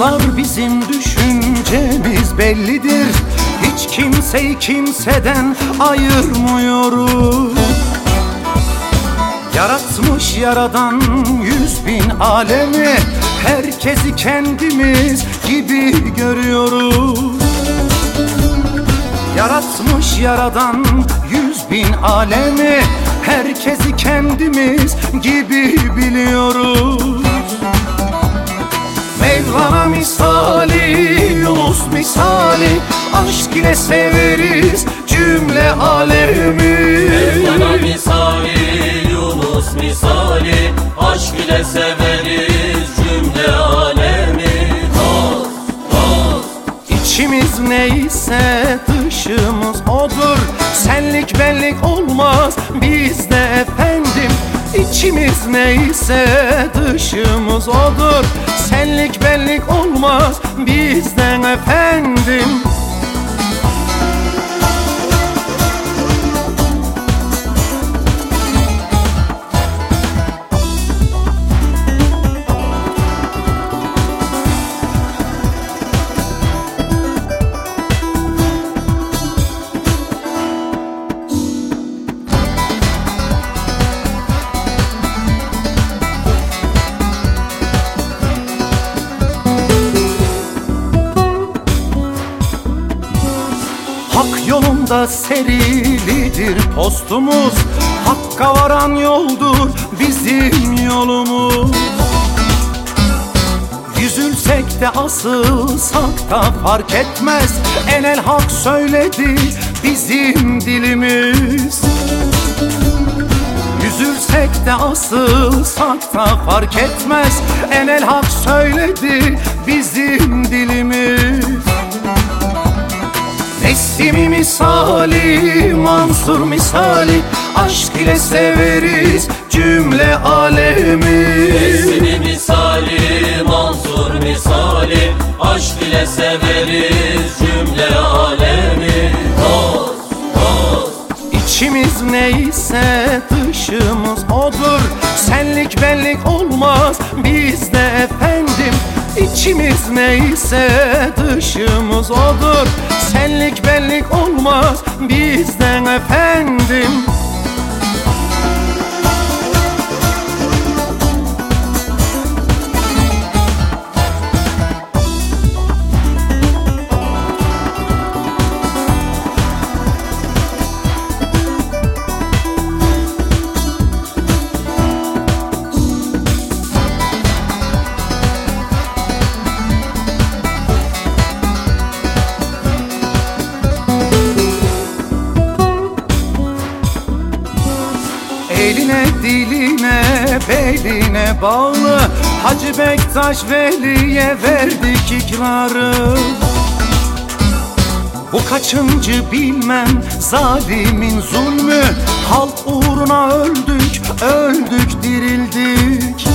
Dostlar bizim düşüncemiz bellidir. Hiç kimseyi kimseden ayırmıyoruz. Yaratmış yaradan yüz bin alemi Herkesi kendimiz gibi görüyoruz. Yaratmış yaradan yüz bin alemi Herkesi kendimiz gibi biliyoruz Mevlana misali, Yunus misali Aşk ile severiz cümle alemi Mevlana misali, Yunus misali Aşk ile severiz cümle alemi Dost, dost İçimiz neyse dışımız odur Senlik benlik olmaz bizde İçimiz neyse dışımız odur. Senlik benlik olmaz bizden efendim Yolunda serilidir postumuz. Hakka varan yoldur bizim yolumuz. Yüzülsek de asılsak da fark etmez. Enel hak söyledi bizim dilimiz. Yüzülsek de asılsak da fark etmez. Enel hak söyledi bizim dilimiz Nesimi misali, Mansur misali. Aşk ile severiz cümle alemi Seni misali, Mansur misali. Aşk ile severiz cümle alemi Dost, dost İçimiz neyse dışımız odur. Senlik benlik olmaz bizde efendim İçimiz neyse dışımız odur. Senlik benlik olmaz bizden efendim diline beline bağlı. Hacı Bektaş Veli'ye verdik ikrarı. Bu kaçıncı bilmem zalimin zulmü? Halk uğruna öldük, öldük dirildik.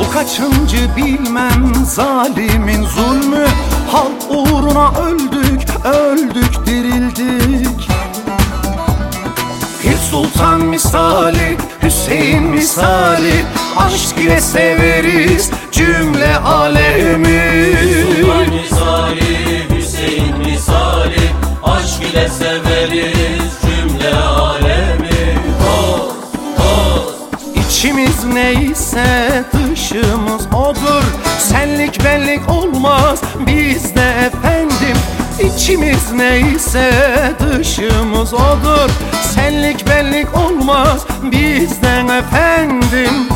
Bu kaçıncı bilmem zalimin zulmü? Halk uğruna öldük, öldük dirildik Sultan misali, Hüseyin misali Aşk ile severiz cümle alemi Sultan misali, Hüseyin misali Aşk ile severiz cümle alemi Dost, dost İçimiz neyse dışımız odur. Senlik benlik olmaz bizde efendim. İçimiz neyse dışımız odur Senlik benlik olmaz bizden efendim